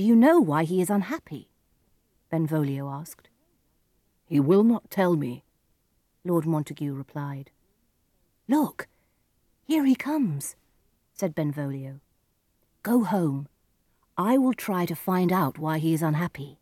Do you know why he is unhappy? Benvolio asked. He will not tell me, Lord Montague replied. Look, here he comes, said Benvolio. Go home. I will try to find out why he is unhappy.